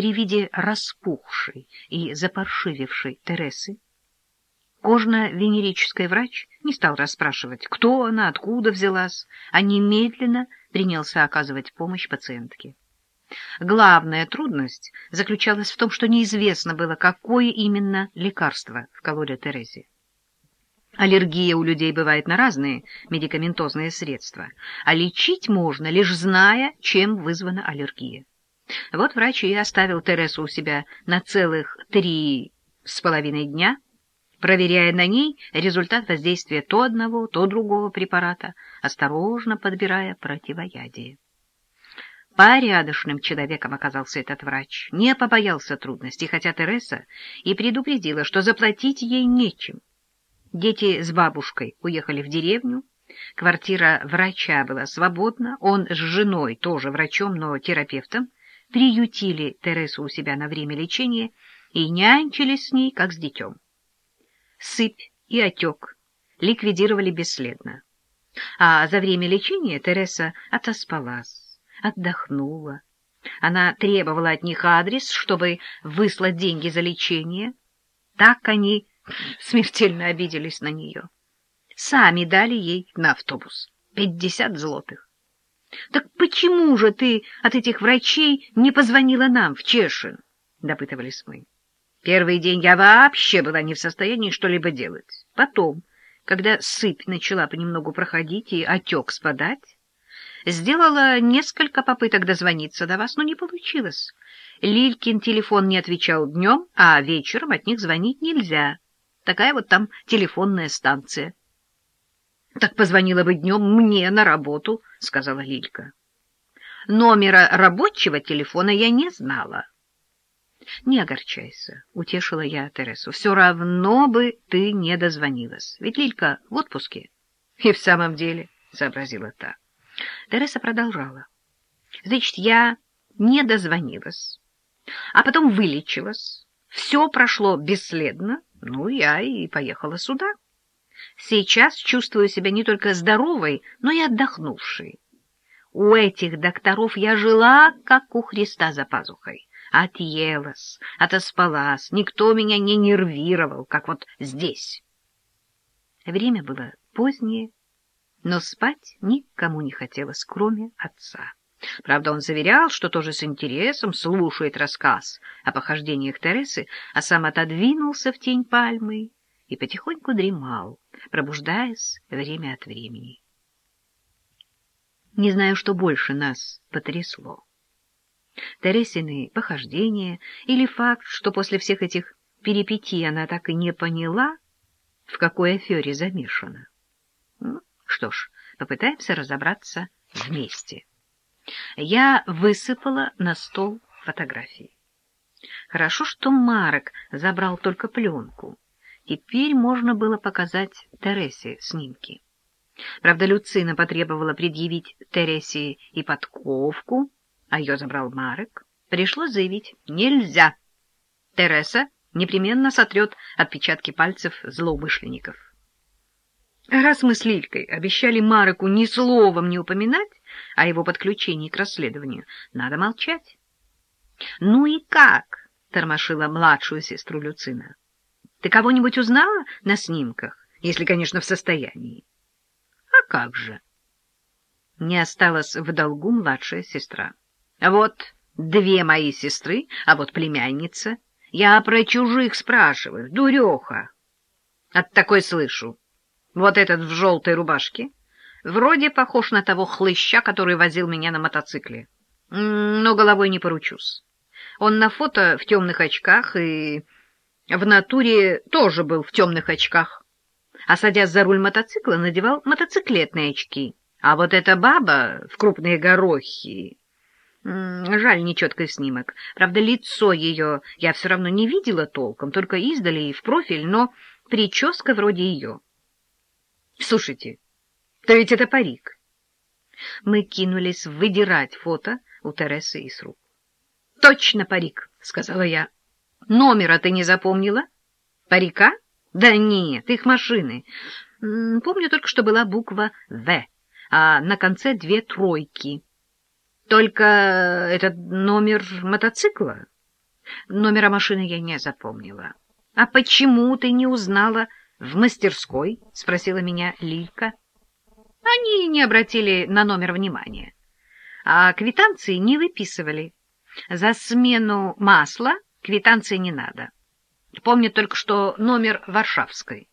при виде распухшей и запаршивившей Тересы кожно-венерический врач не стал расспрашивать, кто она, откуда взялась, а немедленно принялся оказывать помощь пациентке. Главная трудность заключалась в том, что неизвестно было, какое именно лекарство вкололи Терезе. Аллергия у людей бывает на разные медикаментозные средства, а лечить можно, лишь зная, чем вызвана аллергия. Вот врач и оставил Тересу у себя на целых три с половиной дня, проверяя на ней результат воздействия то одного, то другого препарата, осторожно подбирая противоядие. Порядочным человеком оказался этот врач, не побоялся трудностей, хотя Тереса и предупредила, что заплатить ей нечем. Дети с бабушкой уехали в деревню, квартира врача была свободна, он с женой, тоже врачом, но терапевтом, приютили Тересу у себя на время лечения и нянчились с ней, как с детем. Сыпь и отек ликвидировали бесследно. А за время лечения Тереса отоспалась, отдохнула. Она требовала от них адрес, чтобы выслать деньги за лечение. Так они смертельно обиделись на нее. Сами дали ей на автобус пятьдесят злотых. — Так почему же ты от этих врачей не позвонила нам в Чешин? — допытывались мы. Первый день я вообще была не в состоянии что-либо делать. Потом, когда сыпь начала понемногу проходить и отек спадать, сделала несколько попыток дозвониться до вас, но не получилось. Лилькин телефон не отвечал днем, а вечером от них звонить нельзя. Такая вот там телефонная станция. — Так позвонила бы днем мне на работу, — сказала Лилька. Номера рабочего телефона я не знала. — Не огорчайся, — утешила я Тересу. — Все равно бы ты не дозвонилась. Ведь Лилька в отпуске. — И в самом деле, — сообразила та. Тереса продолжала. — Значит, я не дозвонилась, а потом вылечилась. Все прошло бесследно, ну, я и поехала сюда. Сейчас чувствую себя не только здоровой, но и отдохнувшей. У этих докторов я жила, как у Христа за пазухой. Отъелась, отоспалась, никто меня не нервировал, как вот здесь. Время было позднее, но спать никому не хотелось, кроме отца. Правда, он заверял, что тоже с интересом слушает рассказ о похождениях Тересы, а сам отодвинулся в тень пальмы и потихоньку дремал, пробуждаясь время от времени. Не знаю, что больше нас потрясло. Тересины похождения или факт, что после всех этих перипетий она так и не поняла, в какой афере замешана. Ну, что ж, попытаемся разобраться вместе. Я высыпала на стол фотографии. Хорошо, что Марок забрал только пленку. Теперь можно было показать Тересе снимки. Правда, Люцина потребовала предъявить Тересе и подковку, а ее забрал Марек. Пришлось заявить «нельзя». Тереса непременно сотрет отпечатки пальцев злоумышленников. Раз мы с Лилькой обещали Мареку ни словом не упоминать о его подключении к расследованию, надо молчать. — Ну и как? — тормошила младшую сестру Люцина. — Ты кого-нибудь узнала на снимках, если, конечно, в состоянии? — А как же? Не осталась в долгу младшая сестра. — Вот две мои сестры, а вот племянница. Я про чужих спрашиваю, дуреха. От такой слышу. Вот этот в желтой рубашке вроде похож на того хлыща, который возил меня на мотоцикле. Но головой не поручусь. Он на фото в темных очках и в натуре тоже был в темных очках. А садясь за руль мотоцикла, надевал мотоциклетные очки. А вот эта баба в крупные горохи... Жаль, нечеткий снимок. Правда, лицо ее я все равно не видела толком, только издали и в профиль, но прическа вроде ее. Слушайте, то ведь это парик. Мы кинулись выдирать фото у Тересы из рук. — Точно парик, — сказала я. — Номера ты не запомнила? Парика? Да нет, их машины. Помню только, что была буква «В», а на конце две тройки. Только этот номер мотоцикла? Номера машины я не запомнила. — А почему ты не узнала в мастерской? — спросила меня Лилька. Они не обратили на номер внимания, а квитанции не выписывали. За смену масла квитанции не надо. Помню только, что номер Варшавской.